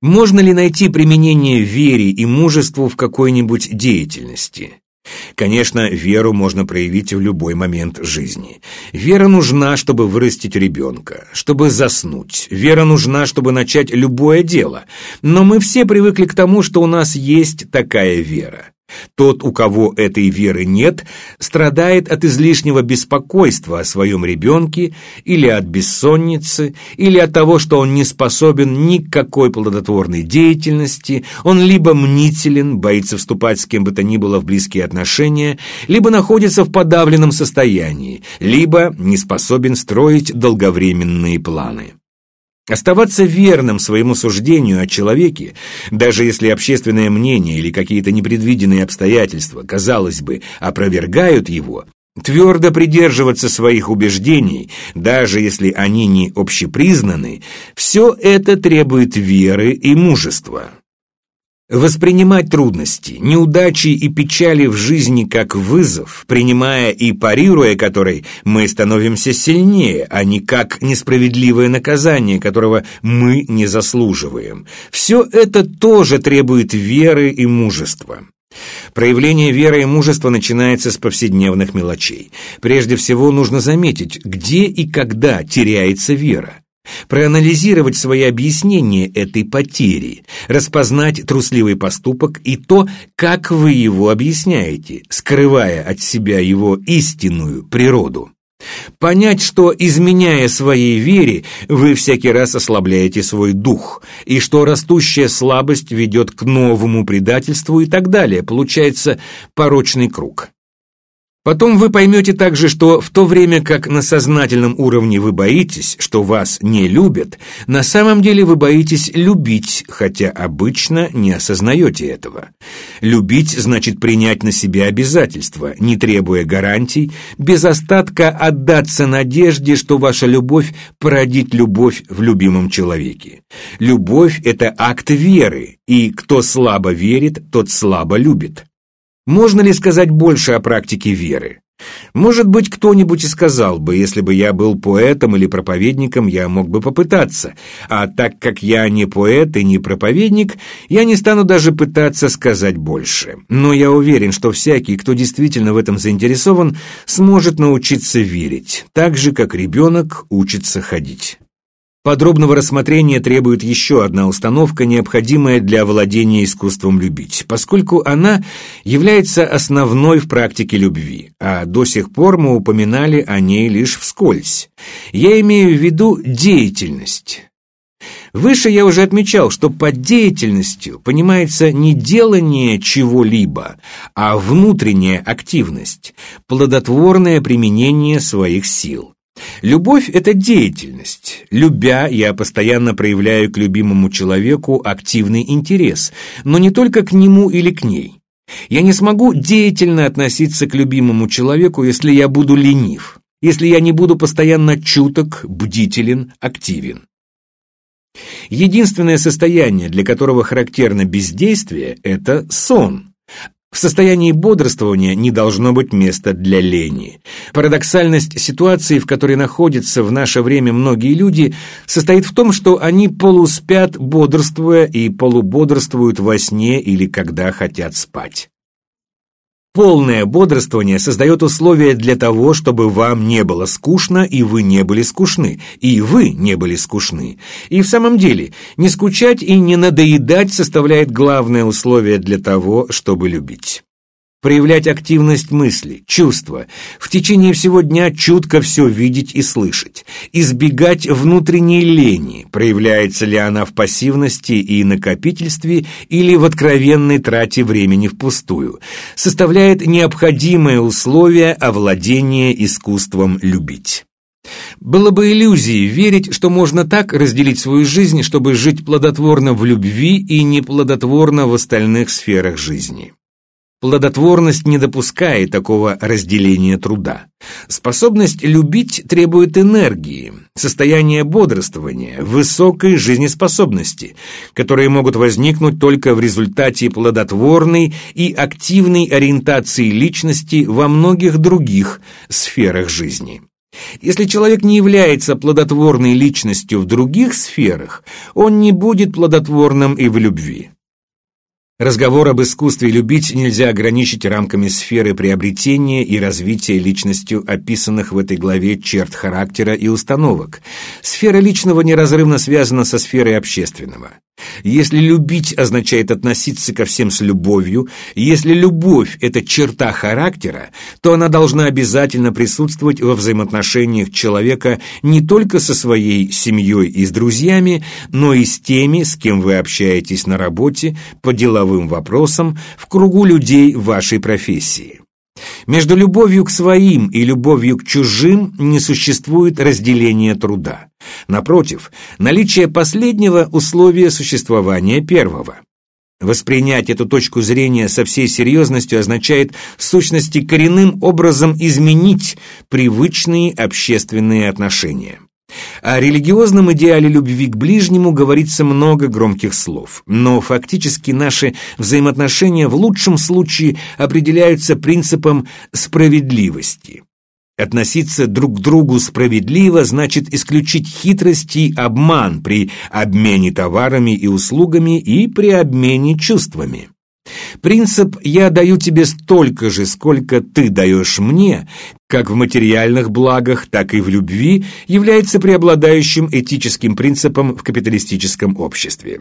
Можно ли найти применение вере и мужеству в какой-нибудь деятельности? Конечно, веру можно проявить в любой момент жизни. Вера нужна, чтобы вырастить ребенка, чтобы заснуть. Вера нужна, чтобы начать любое дело. Но мы все привыкли к тому, что у нас есть такая вера. Тот, у кого этой веры нет, страдает от излишнего беспокойства о своем ребенке или от бессонницы, или от того, что он не способен ни к какой плодотворной деятельности, он либо мнителен, боится вступать с кем бы то ни было в близкие отношения, либо находится в подавленном состоянии, либо не способен строить долговременные планы. Оставаться верным своему суждению о человеке, даже если общественное мнение или какие-то непредвиденные обстоятельства, казалось бы, опровергают его, твердо придерживаться своих убеждений, даже если они не общепризнаны, все это требует веры и мужества. Воспринимать трудности, неудачи и печали в жизни как вызов, принимая и парируя который, мы становимся сильнее, а не как несправедливое наказание, которого мы не заслуживаем. Все это тоже требует веры и мужества. Проявление веры и мужества начинается с повседневных мелочей. Прежде всего нужно заметить, где и когда теряется вера проанализировать свои объяснения этой потери, распознать трусливый поступок и то, как вы его объясняете, скрывая от себя его истинную природу. Понять, что, изменяя своей вере, вы всякий раз ослабляете свой дух, и что растущая слабость ведет к новому предательству и так далее, получается порочный круг. Потом вы поймете также, что в то время как на сознательном уровне вы боитесь, что вас не любят, на самом деле вы боитесь любить, хотя обычно не осознаете этого. Любить значит принять на себя обязательства, не требуя гарантий, без остатка отдаться надежде, что ваша любовь породит любовь в любимом человеке. Любовь – это акт веры, и кто слабо верит, тот слабо любит. Можно ли сказать больше о практике веры? Может быть, кто-нибудь и сказал бы, если бы я был поэтом или проповедником, я мог бы попытаться. А так как я не поэт и не проповедник, я не стану даже пытаться сказать больше. Но я уверен, что всякий, кто действительно в этом заинтересован, сможет научиться верить, так же, как ребенок учится ходить. Подробного рассмотрения требует еще одна установка, необходимая для владения искусством любить, поскольку она является основной в практике любви, а до сих пор мы упоминали о ней лишь вскользь. Я имею в виду деятельность. Выше я уже отмечал, что под деятельностью понимается не делание чего-либо, а внутренняя активность, плодотворное применение своих сил. Любовь – это деятельность. Любя, я постоянно проявляю к любимому человеку активный интерес, но не только к нему или к ней. Я не смогу деятельно относиться к любимому человеку, если я буду ленив, если я не буду постоянно чуток, бдителен, активен. Единственное состояние, для которого характерно бездействие – это сон – в состоянии бодрствования не должно быть места для лени. Парадоксальность ситуации, в которой находятся в наше время многие люди, состоит в том, что они полуспят, бодрствуя, и полубодрствуют во сне или когда хотят спать. Полное бодрствование создает условия для того, чтобы вам не было скучно, и вы не были скучны, и вы не были скучны. И в самом деле, не скучать и не надоедать составляет главное условие для того, чтобы любить проявлять активность мысли, чувства, в течение всего дня чутко все видеть и слышать, избегать внутренней лени, проявляется ли она в пассивности и накопительстве или в откровенной трате времени впустую, составляет необходимое условие овладения искусством любить. Было бы иллюзией верить, что можно так разделить свою жизнь, чтобы жить плодотворно в любви и неплодотворно в остальных сферах жизни. Плодотворность не допускает такого разделения труда. Способность любить требует энергии, состояния бодрствования, высокой жизнеспособности, которые могут возникнуть только в результате плодотворной и активной ориентации личности во многих других сферах жизни. Если человек не является плодотворной личностью в других сферах, он не будет плодотворным и в любви. Разговор об искусстве любить нельзя ограничить рамками сферы приобретения и развития личностью описанных в этой главе черт характера и установок. Сфера личного неразрывно связана со сферой общественного. Если любить означает относиться ко всем с любовью, если любовь – это черта характера, то она должна обязательно присутствовать во взаимоотношениях человека не только со своей семьей и с друзьями, но и с теми, с кем вы общаетесь на работе, по деловым вопросам, в кругу людей вашей профессии. Между любовью к своим и любовью к чужим не существует разделения труда. Напротив, наличие последнего – условие существования первого. Воспринять эту точку зрения со всей серьезностью означает в сущности коренным образом изменить привычные общественные отношения. О религиозном идеале любви к ближнему говорится много громких слов, но фактически наши взаимоотношения в лучшем случае определяются принципом справедливости. Относиться друг к другу справедливо значит исключить хитрость и обман при обмене товарами и услугами и при обмене чувствами. Принцип «я даю тебе столько же, сколько ты даешь мне», как в материальных благах, так и в любви, является преобладающим этическим принципом в капиталистическом обществе.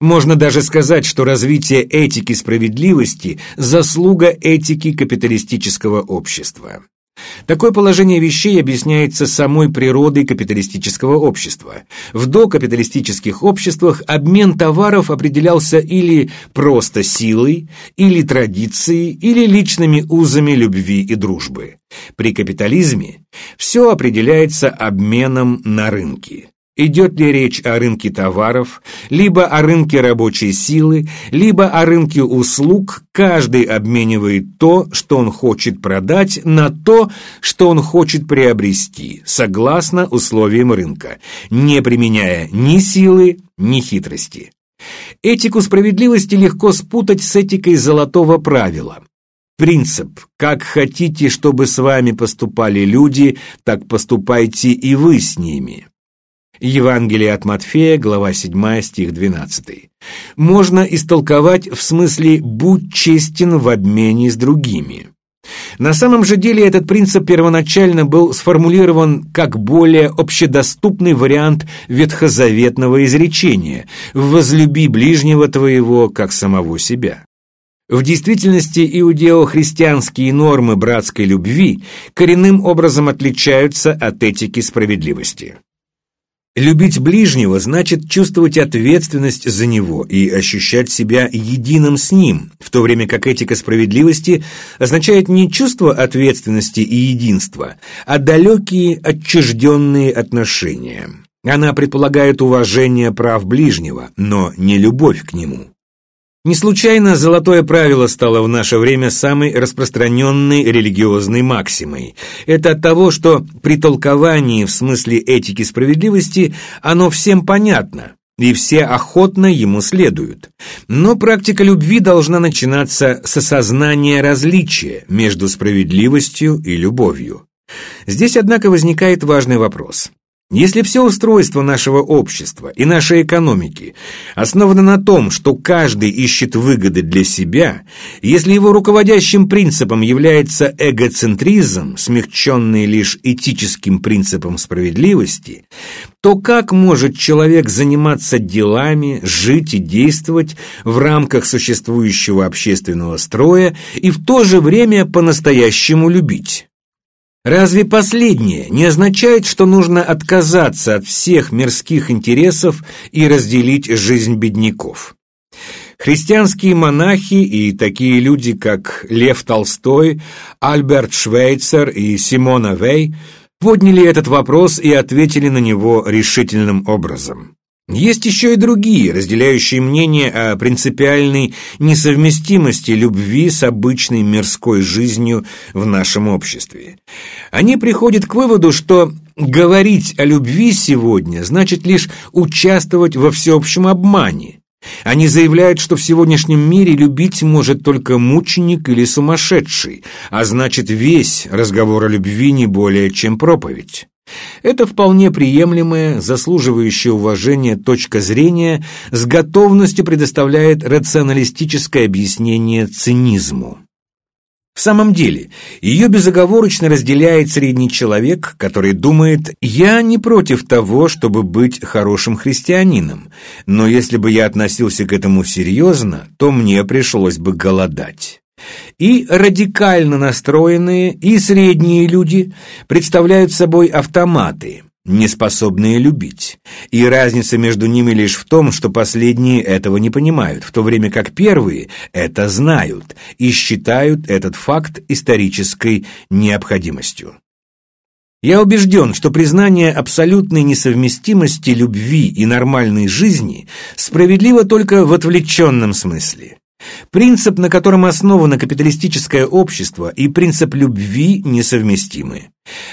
Можно даже сказать, что развитие этики справедливости – заслуга этики капиталистического общества. Такое положение вещей объясняется самой природой капиталистического общества. В докапиталистических обществах обмен товаров определялся или просто силой, или традицией, или личными узами любви и дружбы. При капитализме все определяется обменом на рынке. Идет ли речь о рынке товаров, либо о рынке рабочей силы, либо о рынке услуг, каждый обменивает то, что он хочет продать, на то, что он хочет приобрести, согласно условиям рынка, не применяя ни силы, ни хитрости. Этику справедливости легко спутать с этикой золотого правила. Принцип «как хотите, чтобы с вами поступали люди, так поступайте и вы с ними». Евангелие от Матфея, глава 7, стих 12. Можно истолковать в смысле «будь честен в обмене с другими». На самом же деле этот принцип первоначально был сформулирован как более общедоступный вариант ветхозаветного изречения «возлюби ближнего твоего, как самого себя». В действительности иудео-христианские нормы братской любви коренным образом отличаются от этики справедливости. Любить ближнего значит чувствовать ответственность за него и ощущать себя единым с ним, в то время как этика справедливости означает не чувство ответственности и единства, а далекие отчужденные отношения. Она предполагает уважение прав ближнего, но не любовь к нему. Не случайно золотое правило стало в наше время самой распространенной религиозной максимой. Это от того, что при толковании в смысле этики справедливости оно всем понятно, и все охотно ему следуют. Но практика любви должна начинаться с осознания различия между справедливостью и любовью. Здесь, однако, возникает важный вопрос. Если все устройство нашего общества и нашей экономики основано на том, что каждый ищет выгоды для себя, если его руководящим принципом является эгоцентризм, смягченный лишь этическим принципом справедливости, то как может человек заниматься делами, жить и действовать в рамках существующего общественного строя и в то же время по-настоящему любить? Разве последнее не означает, что нужно отказаться от всех мирских интересов и разделить жизнь бедняков? Христианские монахи и такие люди, как Лев Толстой, Альберт Швейцер и Симона Вей, подняли этот вопрос и ответили на него решительным образом. Есть еще и другие, разделяющие мнение о принципиальной несовместимости любви с обычной мирской жизнью в нашем обществе. Они приходят к выводу, что говорить о любви сегодня значит лишь участвовать во всеобщем обмане, Они заявляют, что в сегодняшнем мире любить может только мученик или сумасшедший, а значит весь разговор о любви не более чем проповедь. Это вполне приемлемая, заслуживающая уважения точка зрения с готовностью предоставляет рационалистическое объяснение цинизму. В самом деле, ее безоговорочно разделяет средний человек, который думает «я не против того, чтобы быть хорошим христианином, но если бы я относился к этому серьезно, то мне пришлось бы голодать». И радикально настроенные, и средние люди представляют собой автоматы – неспособные любить. И разница между ними лишь в том, что последние этого не понимают, в то время как первые это знают и считают этот факт исторической необходимостью. Я убежден, что признание абсолютной несовместимости любви и нормальной жизни справедливо только в отвлеченном смысле. Принцип, на котором основано капиталистическое общество, и принцип любви несовместимы.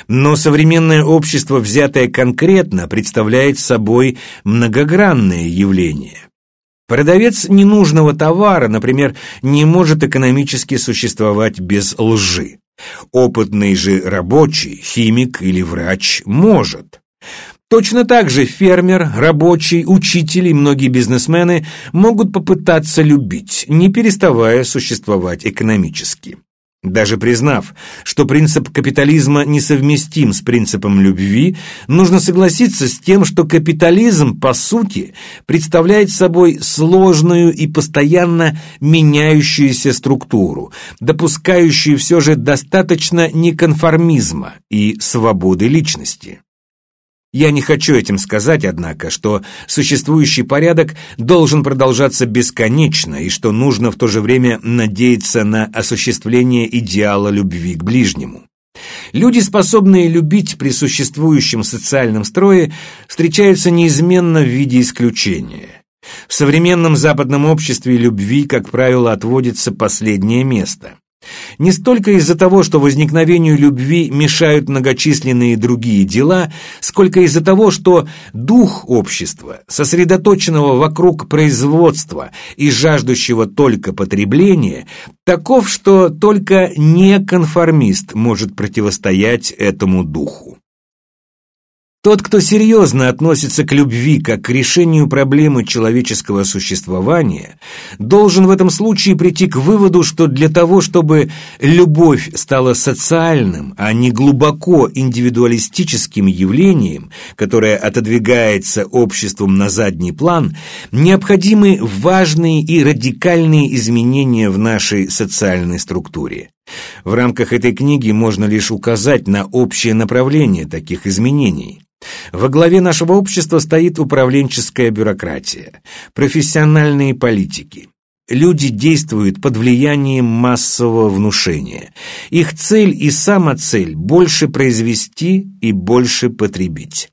Но современное общество, взятое конкретно, представляет собой многогранное явление. Продавец ненужного товара, например, не может экономически существовать без лжи. Опытный же рабочий, химик или врач может. Точно так же фермер, рабочий, учитель и многие бизнесмены могут попытаться любить, не переставая существовать экономически. Даже признав, что принцип капитализма несовместим с принципом любви, нужно согласиться с тем, что капитализм, по сути, представляет собой сложную и постоянно меняющуюся структуру, допускающую все же достаточно неконформизма и свободы личности. Я не хочу этим сказать, однако, что существующий порядок должен продолжаться бесконечно и что нужно в то же время надеяться на осуществление идеала любви к ближнему. Люди, способные любить при существующем социальном строе, встречаются неизменно в виде исключения. В современном западном обществе любви, как правило, отводится последнее место. Не столько из-за того, что возникновению любви мешают многочисленные другие дела, сколько из-за того, что дух общества, сосредоточенного вокруг производства и жаждущего только потребления, таков, что только неконформист может противостоять этому духу. Тот, кто серьезно относится к любви как к решению проблемы человеческого существования, должен в этом случае прийти к выводу, что для того, чтобы любовь стала социальным, а не глубоко индивидуалистическим явлением, которое отодвигается обществом на задний план, необходимы важные и радикальные изменения в нашей социальной структуре. В рамках этой книги можно лишь указать на общее направление таких изменений. Во главе нашего общества стоит управленческая бюрократия, профессиональные политики. Люди действуют под влиянием массового внушения. Их цель и самоцель – больше произвести и больше потребить.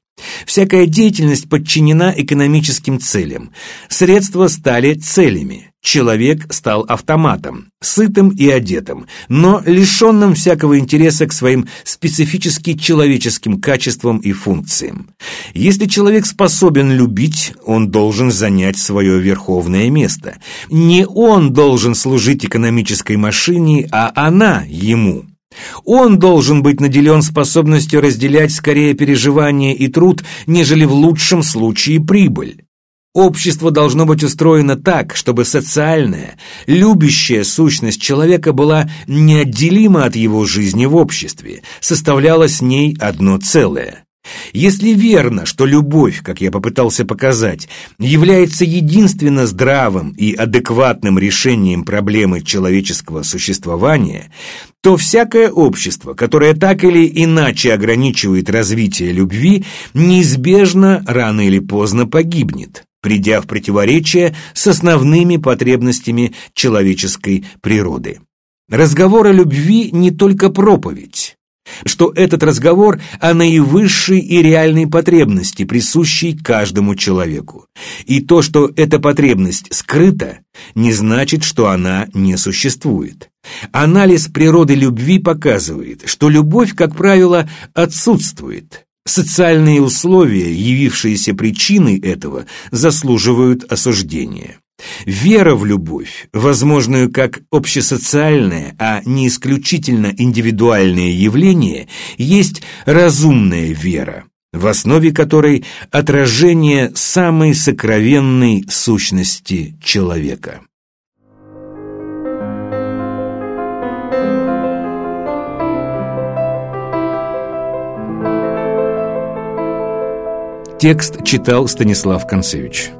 Всякая деятельность подчинена экономическим целям. Средства стали целями. Человек стал автоматом, сытым и одетым, но лишенным всякого интереса к своим специфически человеческим качествам и функциям. Если человек способен любить, он должен занять свое верховное место. Не он должен служить экономической машине, а она ему. Он должен быть наделен способностью разделять скорее переживания и труд, нежели в лучшем случае прибыль. Общество должно быть устроено так, чтобы социальная, любящая сущность человека была неотделима от его жизни в обществе, составляла с ней одно целое. Если верно, что любовь, как я попытался показать, является единственно здравым и адекватным решением проблемы человеческого существования, то всякое общество, которое так или иначе ограничивает развитие любви, неизбежно рано или поздно погибнет, придя в противоречие с основными потребностями человеческой природы. Разговор о любви не только проповедь что этот разговор о наивысшей и реальной потребности, присущей каждому человеку. И то, что эта потребность скрыта, не значит, что она не существует. Анализ природы любви показывает, что любовь, как правило, отсутствует. Социальные условия, явившиеся причиной этого, заслуживают осуждения. Вера в любовь, возможную как общесоциальное, а не исключительно индивидуальное явление, есть разумная вера, в основе которой отражение самой сокровенной сущности человека. Текст читал Станислав Концевич.